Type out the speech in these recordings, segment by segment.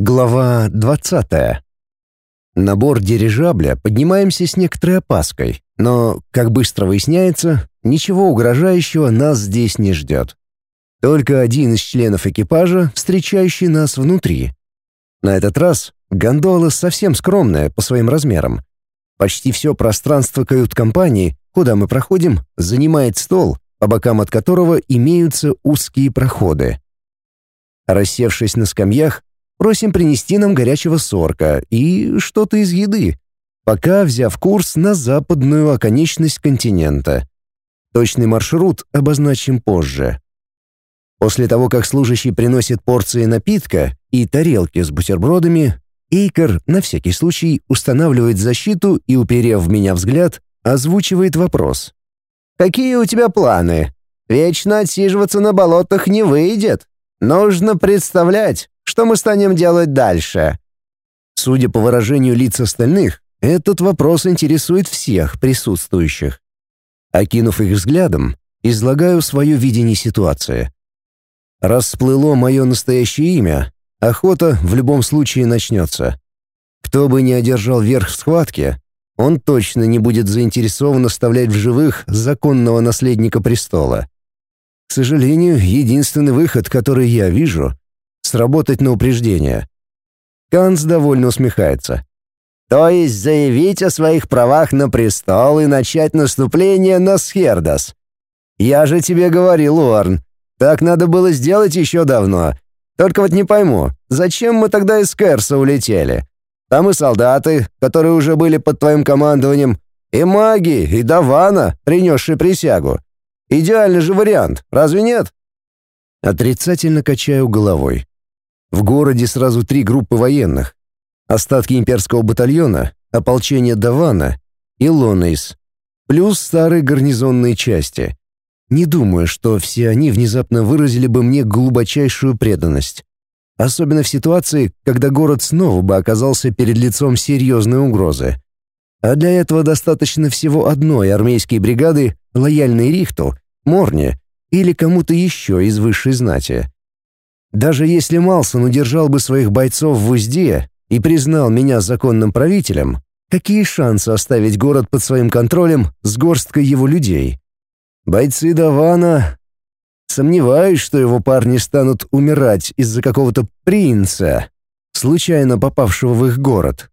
Глава 20. На борт дирижабля поднимаемся с некоторой опаской, но, как быстро выясняется, ничего угрожающего нас здесь не ждет. Только один из членов экипажа, встречающий нас внутри. На этот раз гондола совсем скромная по своим размерам. Почти все пространство кают-компании, куда мы проходим, занимает стол, по бокам от которого имеются узкие проходы. Рассевшись на скамьях, Просим принести нам горячего сорка и что-то из еды, пока взяв курс на западную оконечность континента. Точный маршрут обозначим позже. После того, как служащий приносит порции напитка и тарелки с бутербродами, Эйкер на всякий случай устанавливает защиту и, уперев в меня взгляд, озвучивает вопрос. «Какие у тебя планы? Вечно отсиживаться на болотах не выйдет. Нужно представлять, что мы станем делать дальше? Судя по выражению лиц остальных, этот вопрос интересует всех присутствующих. Окинув их взглядом, излагаю свое видение ситуации. Расплыло мое настоящее имя, охота в любом случае начнется. Кто бы ни одержал верх в схватке, он точно не будет заинтересован оставлять в живых законного наследника престола. К сожалению, единственный выход, который я вижу, сработать на упреждение. Канц довольно усмехается. То есть заявить о своих правах на престол и начать наступление на Схердас. Я же тебе говорил, Уорн, так надо было сделать еще давно. Только вот не пойму, зачем мы тогда из Керса улетели? Там и солдаты, которые уже были под твоим командованием, и маги, и Давана, принесшие присягу. Идеальный же вариант, разве нет? Отрицательно качаю головой. В городе сразу три группы военных. Остатки имперского батальона, ополчение Давана и Лонейс, плюс старые гарнизонные части. Не думаю, что все они внезапно выразили бы мне глубочайшую преданность. Особенно в ситуации, когда город снова бы оказался перед лицом серьезной угрозы. А для этого достаточно всего одной армейской бригады, лояльной Рихту, Морне или кому-то еще из высшей знати. Даже если Малсон удержал бы своих бойцов в узде и признал меня законным правителем, какие шансы оставить город под своим контролем с горсткой его людей? Бойцы Давана... Сомневаюсь, что его парни станут умирать из-за какого-то принца, случайно попавшего в их город.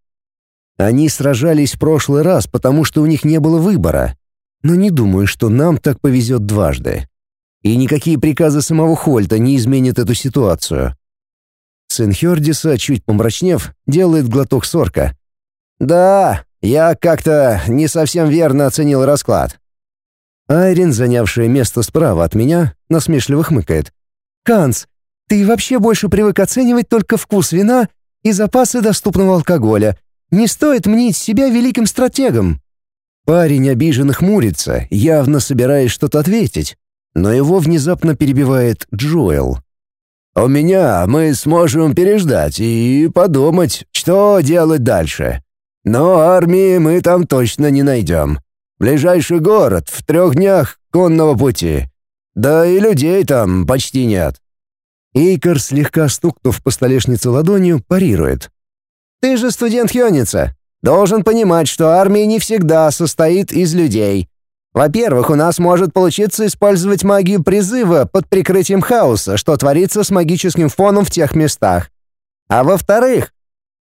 Они сражались в прошлый раз, потому что у них не было выбора. Но не думаю, что нам так повезет дважды и никакие приказы самого Хольта не изменят эту ситуацию. Сын Хердиса, чуть помрачнев, делает глоток сорка. «Да, я как-то не совсем верно оценил расклад». Айрин, занявшая место справа от меня, насмешливо хмыкает. «Канц, ты вообще больше привык оценивать только вкус вина и запасы доступного алкоголя. Не стоит мнить себя великим стратегом». Парень обиженно хмурится, явно собираясь что-то ответить но его внезапно перебивает Джоэл. «У меня мы сможем переждать и подумать, что делать дальше. Но армии мы там точно не найдем. Ближайший город в трех днях конного пути. Да и людей там почти нет». Эйкер, слегка стукнув по столешнице ладонью, парирует. «Ты же студент Хёница. Должен понимать, что армия не всегда состоит из людей. Во-первых, у нас может получиться использовать магию призыва под прикрытием хаоса, что творится с магическим фоном в тех местах. А во-вторых,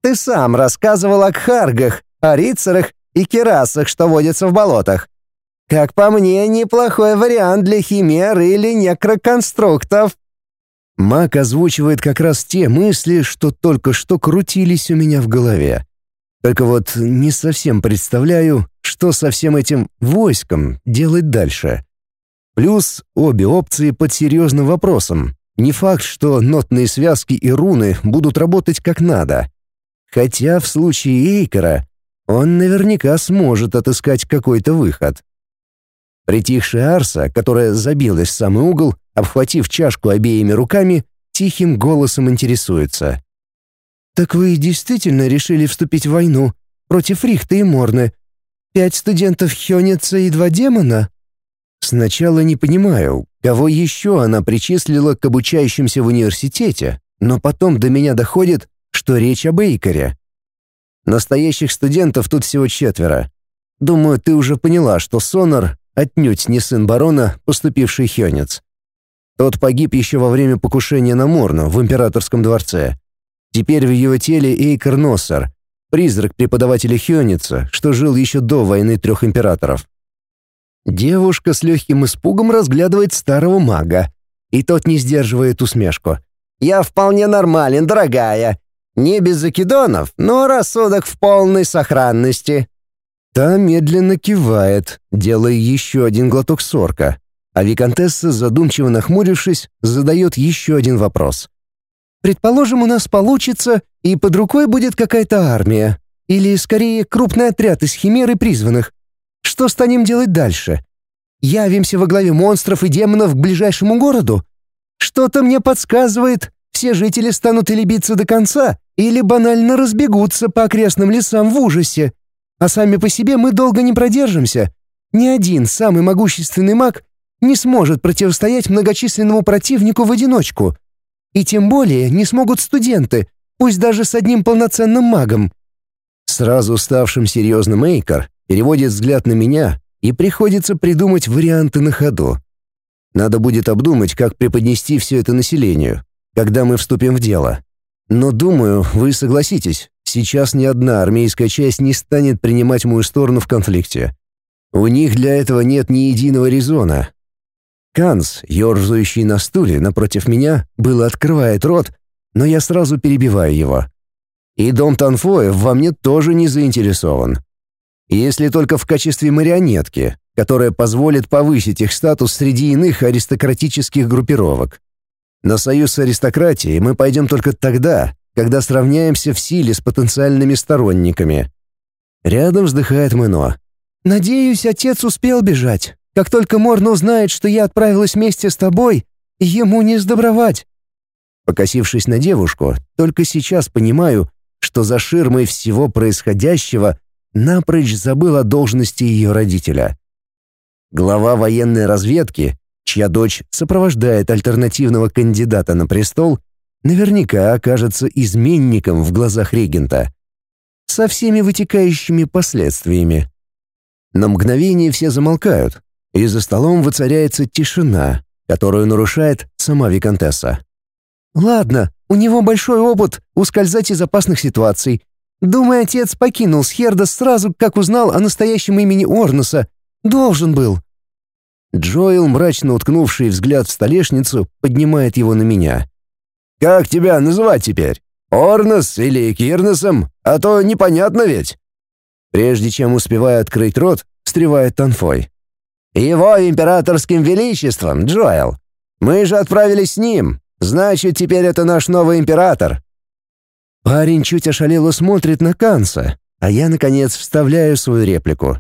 ты сам рассказывал о кхаргах, о рицарах и керасах, что водятся в болотах. Как по мне, неплохой вариант для химер или некроконструктов. Маг озвучивает как раз те мысли, что только что крутились у меня в голове. Только вот не совсем представляю, что со всем этим войском делать дальше. Плюс обе опции под серьезным вопросом. Не факт, что нотные связки и руны будут работать как надо. Хотя в случае Эйкера он наверняка сможет отыскать какой-то выход. Притихшая Арса, которая забилась в самый угол, обхватив чашку обеими руками, тихим голосом интересуется. «Так вы действительно решили вступить в войну против Рихта и Морны? Пять студентов Хёница и два демона?» Сначала не понимаю, кого еще она причислила к обучающимся в университете, но потом до меня доходит, что речь об Эйкоре. Настоящих студентов тут всего четверо. Думаю, ты уже поняла, что Сонор отнюдь не сын барона, поступивший хёнец. Тот погиб еще во время покушения на Морну в императорском дворце. Теперь в его теле Эйкор Носсер, призрак преподавателя Хёница, что жил еще до войны трех императоров. Девушка с легким испугом разглядывает старого мага, и тот не сдерживает усмешку. «Я вполне нормален, дорогая. Не без закидонов, но рассудок в полной сохранности». Та медленно кивает, делая еще один глоток сорка, а виконтесса, задумчиво нахмурившись, задает еще один вопрос. «Предположим, у нас получится, и под рукой будет какая-то армия, или, скорее, крупный отряд из химер и призванных. Что станем делать дальше? Явимся во главе монстров и демонов к ближайшему городу? Что-то мне подсказывает, все жители станут или биться до конца, или банально разбегутся по окрестным лесам в ужасе. А сами по себе мы долго не продержимся. Ни один самый могущественный маг не сможет противостоять многочисленному противнику в одиночку. И тем более не смогут студенты, пусть даже с одним полноценным магом. Сразу ставшим серьезным Эйкер переводит взгляд на меня, и приходится придумать варианты на ходу. Надо будет обдумать, как преподнести все это населению, когда мы вступим в дело. Но думаю, вы согласитесь, сейчас ни одна армейская часть не станет принимать мою сторону в конфликте. У них для этого нет ни единого резона. Канс, ерзающий на стуле напротив меня, было открывает рот, но я сразу перебиваю его. И дом Танфоев во мне тоже не заинтересован. Если только в качестве марионетки, которая позволит повысить их статус среди иных аристократических группировок. На союз с аристократией мы пойдем только тогда, когда сравняемся в силе с потенциальными сторонниками. Рядом вздыхает Мэно. «Надеюсь, отец успел бежать. Как только Морно узнает, что я отправилась вместе с тобой, ему не сдобровать». Покосившись на девушку, только сейчас понимаю, что за ширмой всего происходящего напрочь забыл о должности ее родителя. Глава военной разведки, чья дочь сопровождает альтернативного кандидата на престол, наверняка окажется изменником в глазах регента. Со всеми вытекающими последствиями. На мгновение все замолкают, и за столом воцаряется тишина, которую нарушает сама виконтесса. «Ладно, у него большой опыт ускользать из опасных ситуаций. Думаю, отец покинул Схерда сразу, как узнал о настоящем имени Орнуса. Должен был». Джоэл, мрачно уткнувший взгляд в столешницу, поднимает его на меня. «Как тебя называть теперь? Орнос или Кирносом? А то непонятно ведь». Прежде чем успевая открыть рот, встревает Танфой. «Его императорским величеством, Джоэл. Мы же отправились с ним. Значит, теперь это наш новый император». Парень чуть ошалело смотрит на Канса, а я, наконец, вставляю свою реплику.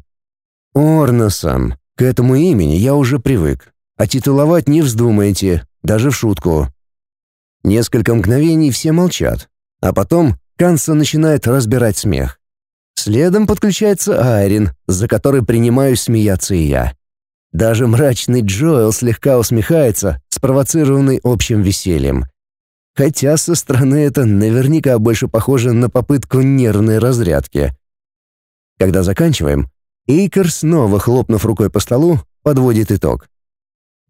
«Орносом. К этому имени я уже привык. А титуловать не вздумайте, даже в шутку». Несколько мгновений все молчат, а потом Канса начинает разбирать смех. Следом подключается Айрин, за которой принимаюсь смеяться и я. Даже мрачный Джоэл слегка усмехается, спровоцированный общим весельем. Хотя со стороны это наверняка больше похоже на попытку нервной разрядки. Когда заканчиваем, Эйкер, снова хлопнув рукой по столу, подводит итог.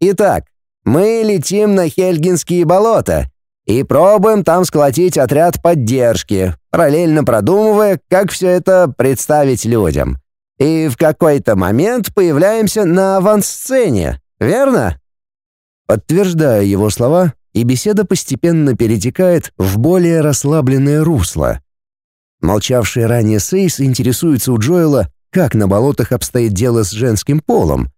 «Итак, мы летим на Хельгинские болота и пробуем там сколотить отряд поддержки, параллельно продумывая, как все это представить людям. И в какой-то момент появляемся на авансцене, верно?» Подтверждая его слова, и беседа постепенно перетекает в более расслабленное русло. Молчавший ранее Сейс интересуется у Джоэла, как на болотах обстоит дело с женским полом.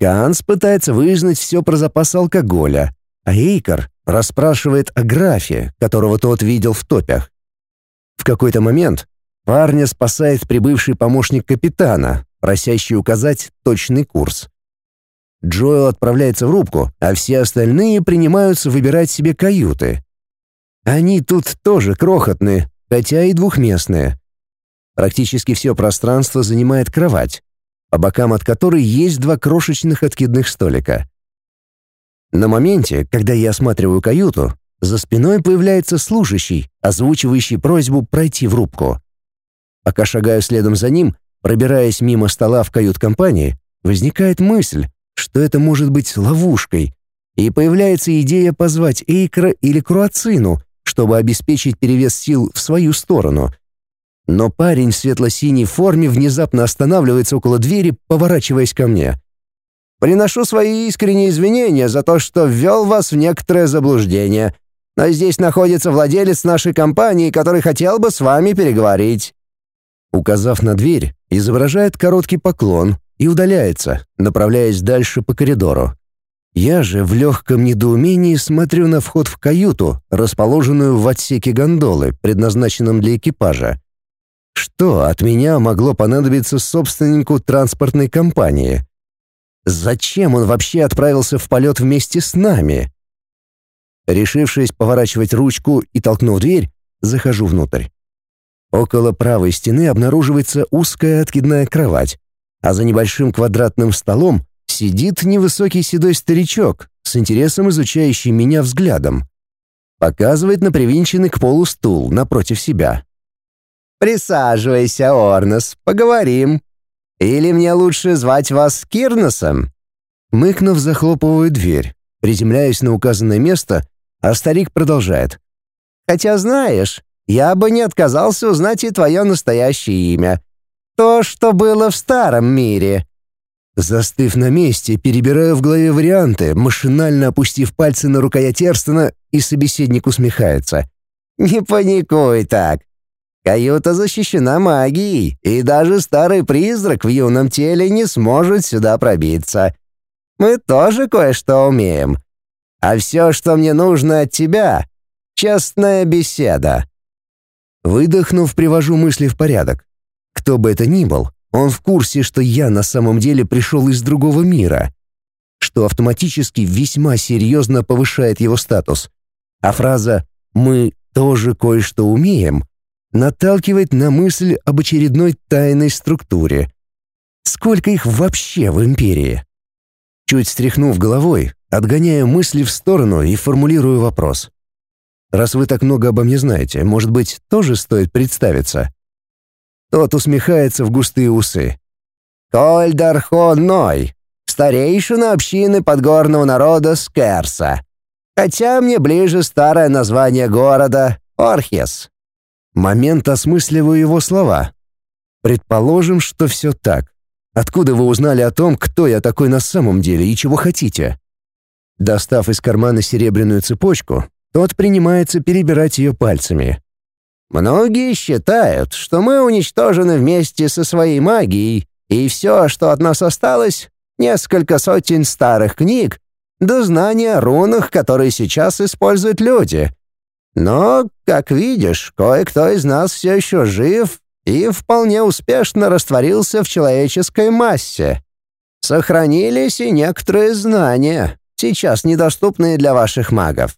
Ганс пытается вызнать все про запас алкоголя, а Эйкер расспрашивает о графе, которого тот видел в топях. В какой-то момент парня спасает прибывший помощник капитана, просящий указать точный курс. Джоэл отправляется в рубку, а все остальные принимаются выбирать себе каюты. Они тут тоже крохотные, хотя и двухместные. Практически все пространство занимает кровать, по бокам от которой есть два крошечных откидных столика. На моменте, когда я осматриваю каюту, за спиной появляется служащий, озвучивающий просьбу пройти в рубку. Пока шагаю следом за ним, пробираясь мимо стола в кают-компании, возникает мысль, что это может быть ловушкой, и появляется идея позвать Эйкра или Круацину, чтобы обеспечить перевес сил в свою сторону. Но парень в светло-синей форме внезапно останавливается около двери, поворачиваясь ко мне. «Приношу свои искренние извинения за то, что ввел вас в некоторое заблуждение. Но здесь находится владелец нашей компании, который хотел бы с вами переговорить». Указав на дверь, изображает короткий поклон и удаляется, направляясь дальше по коридору. Я же в легком недоумении смотрю на вход в каюту, расположенную в отсеке гондолы, предназначенном для экипажа. Что от меня могло понадобиться собственнику транспортной компании? Зачем он вообще отправился в полет вместе с нами? Решившись поворачивать ручку и толкнув дверь, захожу внутрь. Около правой стены обнаруживается узкая откидная кровать, а за небольшим квадратным столом Сидит невысокий седой старичок, с интересом изучающий меня взглядом. Показывает на привинченный к полу стул напротив себя. «Присаживайся, Орнос, поговорим. Или мне лучше звать вас Кирносом?» Мыкнув, захлопываю дверь, приземляюсь на указанное место, а старик продолжает. «Хотя знаешь, я бы не отказался узнать и твое настоящее имя. То, что было в старом мире. Застыв на месте, перебираю в голове варианты, машинально опустив пальцы на рукоять Эрстона, и собеседник усмехается. «Не паникуй так. Каюта защищена магией, и даже старый призрак в юном теле не сможет сюда пробиться. Мы тоже кое-что умеем. А все, что мне нужно от тебя — честная беседа». Выдохнув, привожу мысли в порядок. Кто бы это ни был, он в курсе, что я на самом деле пришел из другого мира, что автоматически весьма серьезно повышает его статус. А фраза «мы тоже кое-что умеем» наталкивает на мысль об очередной тайной структуре. Сколько их вообще в империи? Чуть стряхнув головой, отгоняю мысли в сторону и формулирую вопрос. Раз вы так много обо мне знаете, может быть, тоже стоит представиться? Тот усмехается в густые усы. «Кольдар Хоной, старейшина общины подгорного народа Скерса. Хотя мне ближе старое название города — Орхес». Момент осмысливаю его слова. Предположим, что все так. Откуда вы узнали о том, кто я такой на самом деле и чего хотите? Достав из кармана серебряную цепочку, тот принимается перебирать ее пальцами. Многие считают, что мы уничтожены вместе со своей магией, и все, что от нас осталось, несколько сотен старых книг, до знания о рунах, которые сейчас используют люди. Но, как видишь, кое-кто из нас все еще жив и вполне успешно растворился в человеческой массе. Сохранились и некоторые знания, сейчас недоступные для ваших магов.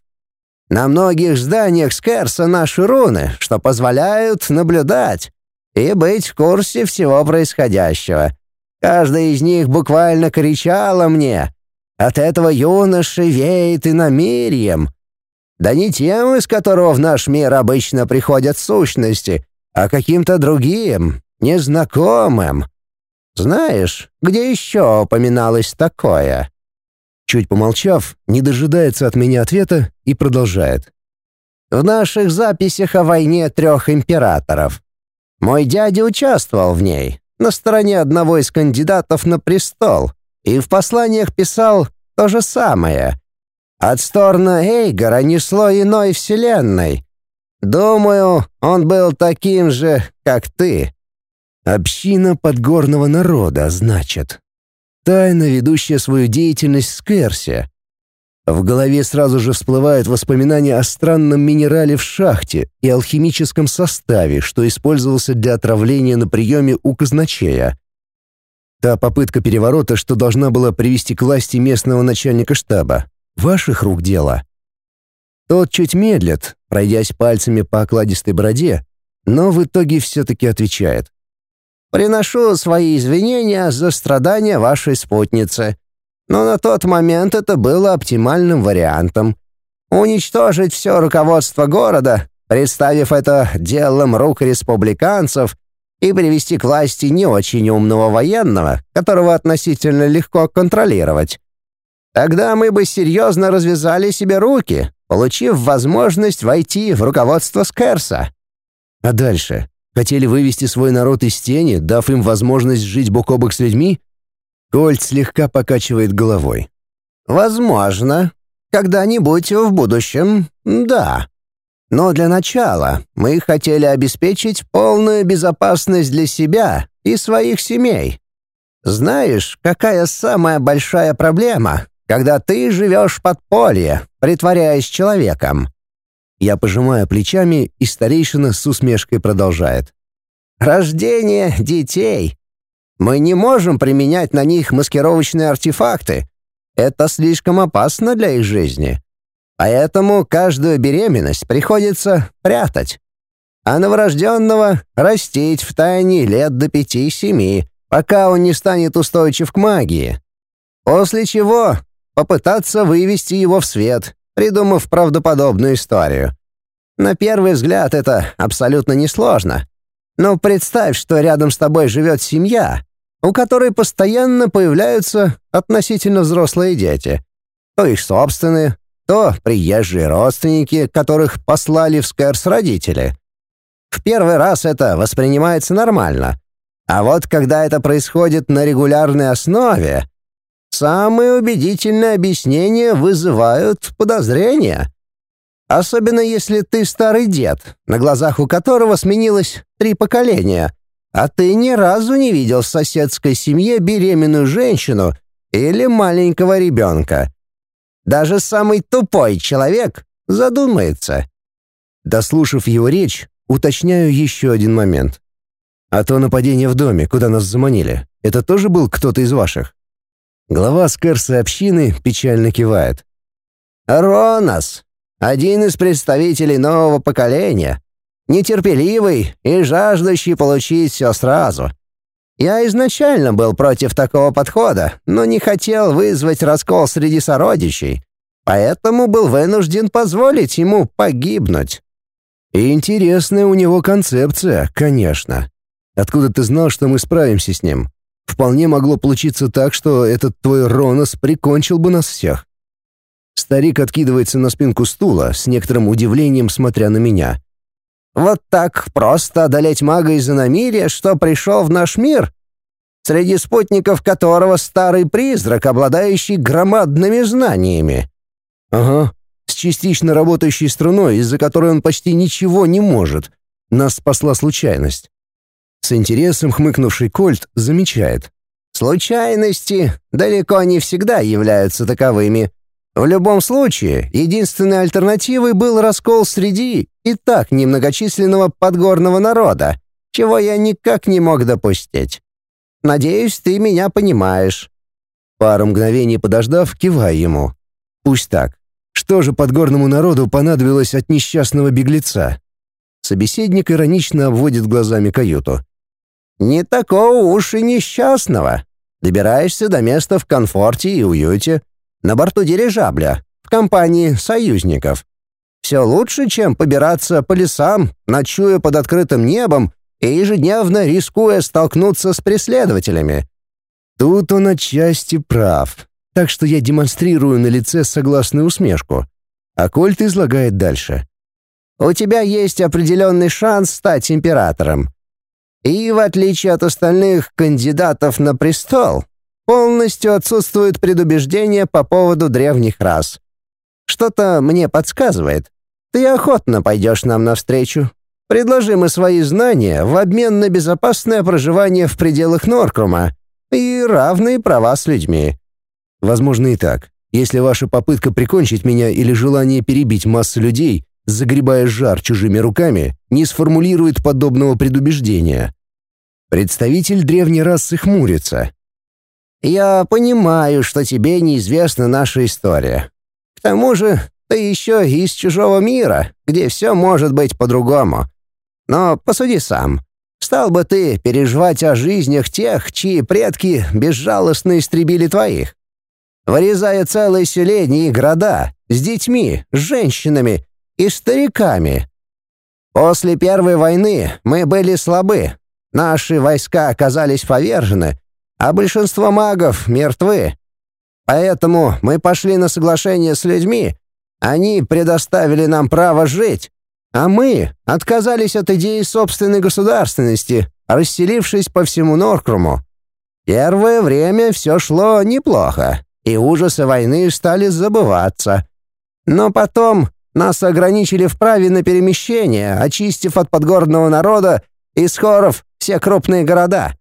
На многих зданиях Скерса наши руны, что позволяют наблюдать и быть в курсе всего происходящего. Каждая из них буквально кричала мне. От этого юноши веет иномирьем. Да не тем, из которого в наш мир обычно приходят сущности, а каким-то другим, незнакомым. Знаешь, где еще упоминалось такое?» Чуть помолчав, не дожидается от меня ответа и продолжает. «В наших записях о войне трех императоров. Мой дядя участвовал в ней, на стороне одного из кандидатов на престол, и в посланиях писал то же самое. От стороны Эйгора несло иной вселенной. Думаю, он был таким же, как ты». «Община подгорного народа, значит», тайно ведущая свою деятельность в Керсе. В голове сразу же всплывают воспоминания о странном минерале в шахте и алхимическом составе, что использовался для отравления на приеме у казначея. Та попытка переворота, что должна была привести к власти местного начальника штаба. Ваших рук дело. Тот чуть медлит, пройдясь пальцами по окладистой бороде, но в итоге все-таки отвечает. Приношу свои извинения за страдания вашей спутницы. Но на тот момент это было оптимальным вариантом. уничтожить все руководство города, представив это делом рук республиканцев и привести к власти не очень умного военного, которого относительно легко контролировать. Тогда мы бы серьезно развязали себе руки, получив возможность войти в руководство Скерса. А дальше? Хотели вывести свой народ из тени, дав им возможность жить бок о бок с людьми? Кольт слегка покачивает головой. Возможно. Когда-нибудь в будущем, да. Но для начала мы хотели обеспечить полную безопасность для себя и своих семей. Знаешь, какая самая большая проблема, когда ты живешь в подполье, притворяясь человеком? Я пожимаю плечами, и старейшина с усмешкой продолжает. Рождение детей. Мы не можем применять на них маскировочные артефакты. Это слишком опасно для их жизни. Поэтому каждую беременность приходится прятать. А новорожденного растить в тайне лет до пяти-семи, пока он не станет устойчив к магии. После чего попытаться вывести его в свет, придумав правдоподобную историю. На первый взгляд это абсолютно несложно. Но представь, что рядом с тобой живет семья, у которой постоянно появляются относительно взрослые дети. То их собственные, то приезжие родственники, которых послали в Скэрс родители. В первый раз это воспринимается нормально. А вот когда это происходит на регулярной основе, самые убедительные объяснения вызывают подозрения. Особенно если ты старый дед, на глазах у которого сменилось три поколения, а ты ни разу не видел в соседской семье беременную женщину или маленького ребенка. Даже самый тупой человек задумается. Дослушав его речь, уточняю еще один момент. А то нападение в доме, куда нас заманили, это тоже был кто-то из ваших? Глава Скерса общины печально кивает. «Ронас, один из представителей нового поколения, нетерпеливый и жаждущий получить все сразу. Я изначально был против такого подхода, но не хотел вызвать раскол среди сородичей, поэтому был вынужден позволить ему погибнуть». Интересная у него концепция, конечно. Откуда ты знал, что мы справимся с ним? Вполне могло получиться так, что этот твой Ронос прикончил бы нас всех. Старик откидывается на спинку стула, с некоторым удивлением смотря на меня. «Вот так просто одолеть мага из иномирия, что пришел в наш мир? Среди спутников которого старый призрак, обладающий громадными знаниями». «Ага, с частично работающей струной, из-за которой он почти ничего не может. Нас спасла случайность. С интересом хмыкнувший Кольт замечает. «Случайности далеко не всегда являются таковыми. В любом случае, единственной альтернативой был раскол среди и так немногочисленного подгорного народа, чего я никак не мог допустить. Надеюсь, ты меня понимаешь». Пару мгновений подождав, кивая ему. «Пусть так. Что же подгорному народу понадобилось от несчастного беглеца?» Собеседник иронично обводит глазами каюту. Не такого уж и несчастного. Добираешься до места в комфорте и уюте, на борту дирижабля, в компании союзников. Все лучше, чем побираться по лесам, ночуя под открытым небом и ежедневно рискуя столкнуться с преследователями. Тут он отчасти прав, так что я демонстрирую на лице согласную усмешку. А Кольт излагает дальше. «У тебя есть определенный шанс стать императором. И, в отличие от остальных кандидатов на престол, полностью отсутствует предубеждение по поводу древних рас. Что-то мне подсказывает. Ты охотно пойдешь нам навстречу. Предложим мы свои знания в обмен на безопасное проживание в пределах Норкрума и равные права с людьми. Возможно и так. Если ваша попытка прикончить меня или желание перебить массу людей загребая жар чужими руками, не сформулирует подобного предубеждения. Представитель древней расы хмурится. «Я понимаю, что тебе неизвестна наша история. К тому же ты еще из чужого мира, где все может быть по-другому. Но посуди сам. Стал бы ты переживать о жизнях тех, чьи предки безжалостно истребили твоих? вырезая целые селения и города с детьми, с женщинами и стариками. После Первой войны мы были слабы. Наши войска оказались повержены, а большинство магов мертвы. Поэтому мы пошли на соглашение с людьми. Они предоставили нам право жить, а мы отказались от идеи собственной государственности, расселившись по всему Норкруму. Первое время все шло неплохо, и ужасы войны стали забываться. Но потом нас ограничили в праве на перемещение, очистив от подгорного народа и скоров все крупные города.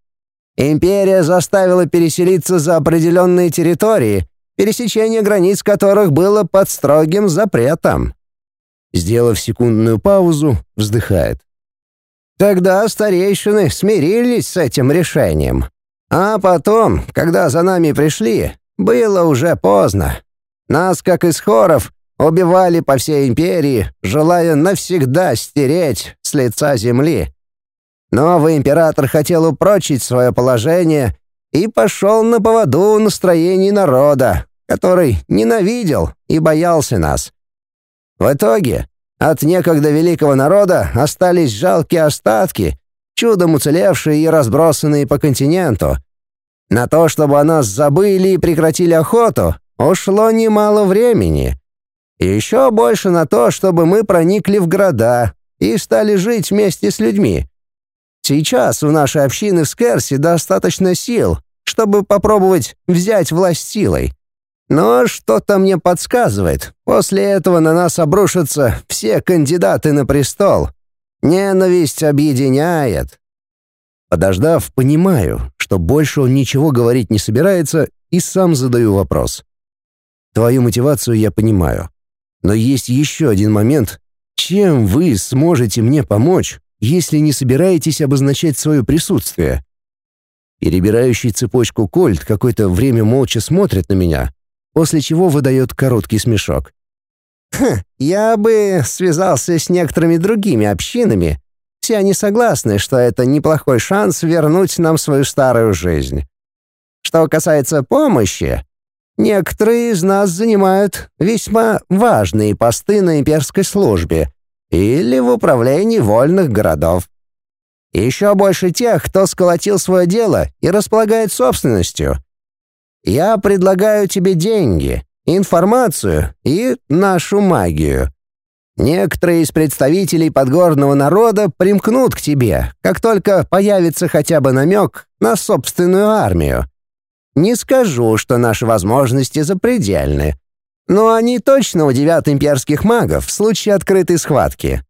Империя заставила переселиться за определенные территории, пересечение границ которых было под строгим запретом. Сделав секундную паузу, вздыхает. Тогда старейшины смирились с этим решением. А потом, когда за нами пришли, было уже поздно. Нас, как из хоров, убивали по всей империи, желая навсегда стереть с лица земли. Новый император хотел упрочить свое положение и пошел на поводу настроений народа, который ненавидел и боялся нас. В итоге от некогда великого народа остались жалкие остатки, чудом уцелевшие и разбросанные по континенту. На то, чтобы о нас забыли и прекратили охоту, ушло немало времени. И еще больше на то, чтобы мы проникли в города и стали жить вместе с людьми. Сейчас у нашей общины в Скерсе достаточно сил, чтобы попробовать взять власть силой. Но что-то мне подсказывает, после этого на нас обрушатся все кандидаты на престол. Ненависть объединяет. Подождав, понимаю, что больше он ничего говорить не собирается, и сам задаю вопрос. Твою мотивацию я понимаю. Но есть еще один момент. Чем вы сможете мне помочь, если не собираетесь обозначать свое присутствие? Перебирающий цепочку Кольт какое-то время молча смотрит на меня, после чего выдает короткий смешок. «Хм, я бы связался с некоторыми другими общинами. Все они согласны, что это неплохой шанс вернуть нам свою старую жизнь. Что касается помощи, некоторые из нас занимают весьма важные посты на имперской службе или в управлении вольных городов. Еще больше тех, кто сколотил свое дело и располагает собственностью. Я предлагаю тебе деньги, информацию и нашу магию. Некоторые из представителей подгорного народа примкнут к тебе, как только появится хотя бы намек на собственную армию. Не скажу, что наши возможности запредельны, но они точно удивят имперских магов в случае открытой схватки.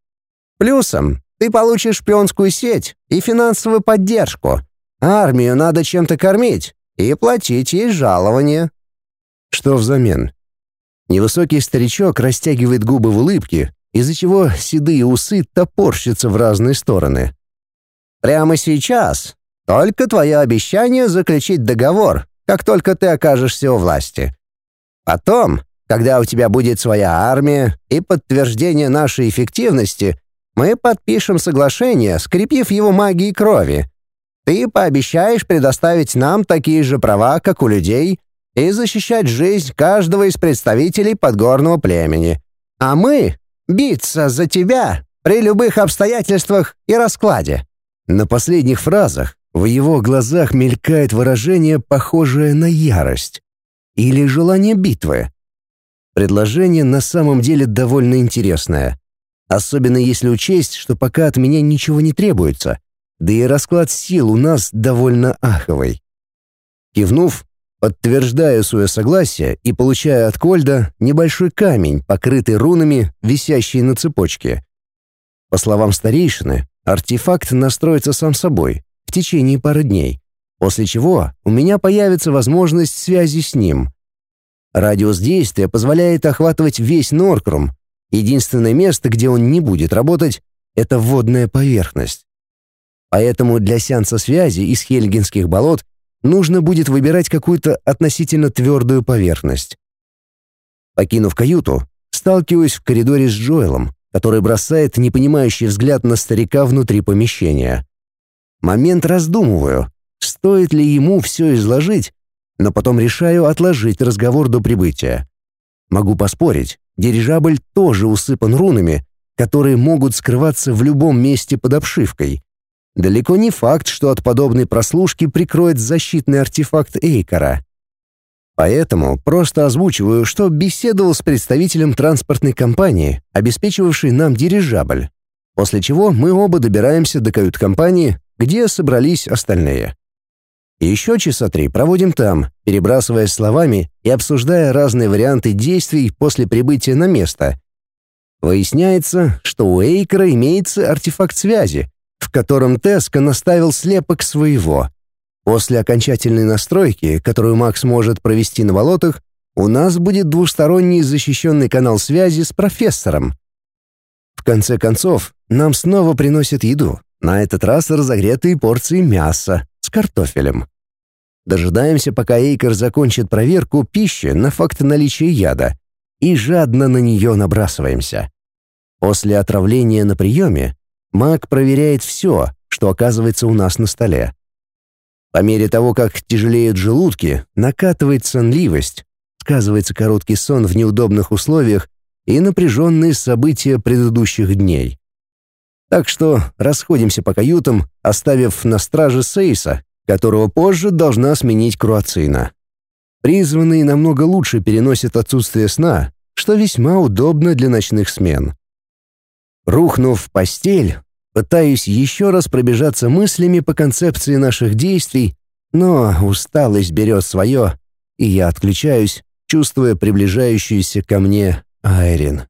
Плюсом ты получишь шпионскую сеть и финансовую поддержку. Армию надо чем-то кормить, и платить ей жалование». Что взамен? Невысокий старичок растягивает губы в улыбке, из-за чего седые усы топорщатся в разные стороны. «Прямо сейчас. Только твое обещание заключить договор, как только ты окажешься у власти. Потом, когда у тебя будет своя армия и подтверждение нашей эффективности, мы подпишем соглашение, скрепив его магией крови, ты пообещаешь предоставить нам такие же права, как у людей, и защищать жизнь каждого из представителей подгорного племени. А мы — биться за тебя при любых обстоятельствах и раскладе». На последних фразах в его глазах мелькает выражение, похожее на ярость. Или желание битвы. Предложение на самом деле довольно интересное. Особенно если учесть, что пока от меня ничего не требуется — да и расклад сил у нас довольно аховый. Кивнув, подтверждаю свое согласие и получаю от Кольда небольшой камень, покрытый рунами, висящий на цепочке. По словам старейшины, артефакт настроится сам собой течение пары дней, после чего у меня появится возможность связи с ним. Радиус действия позволяет охватывать весь Норкрум. Единственное место, где он не будет работать, это водная поверхность. Поэтому для сеанса связи из Хельгинских болот нужно будет выбирать какую-то относительно твердую поверхность. Покинув каюту, сталкиваюсь в коридоре с Джоэлом, который бросает непонимающий взгляд на старика внутри помещения. Момент раздумываю, стоит ли ему все изложить, но потом решаю отложить разговор до прибытия. Могу поспорить, дирижабль тоже усыпан рунами, которые могут скрываться в любом месте под обшивкой. Далеко не факт, что от подобной прослушки прикроет защитный артефакт Эйкора. Поэтому просто озвучиваю, что беседовал с представителем транспортной компании, обеспечивавшей нам дирижабль. После чего мы оба добираемся до кают-компании, где собрались остальные. Еще часа три проводим там, перебрасываясь словами и обсуждая разные варианты действий после прибытия на место. Выясняется, что у Эйкера имеется артефакт связи, в котором Теска наставил слепок своего. После окончательной настройки, которую Макс может провести на болотах, у нас будет двусторонний защищенный канал связи с профессором. В конце концов, нам снова приносят еду, на этот раз разогретые порции мяса с картофелем. Дожидаемся, пока Эйкер закончит проверку пищи на факт наличия яда, и жадно на нее набрасываемся. После отравления на приеме маг проверяет все, что оказывается у нас на столе. По мере того, как тяжелеют желудки, накатывает сонливость, сказывается короткий сон в неудобных условиях и напряженные события предыдущих дней. Так что расходимся по каютам, оставив на страже Сейса, которого позже должна сменить Круацина. Призванный намного лучше переносит отсутствие сна, что весьма удобно для ночных смен. Рухнув в постель, пытаюсь еще раз пробежаться мыслями по концепции наших действий, но усталость берет свое, и я отключаюсь, чувствуя приближающуюся ко мне Айрин.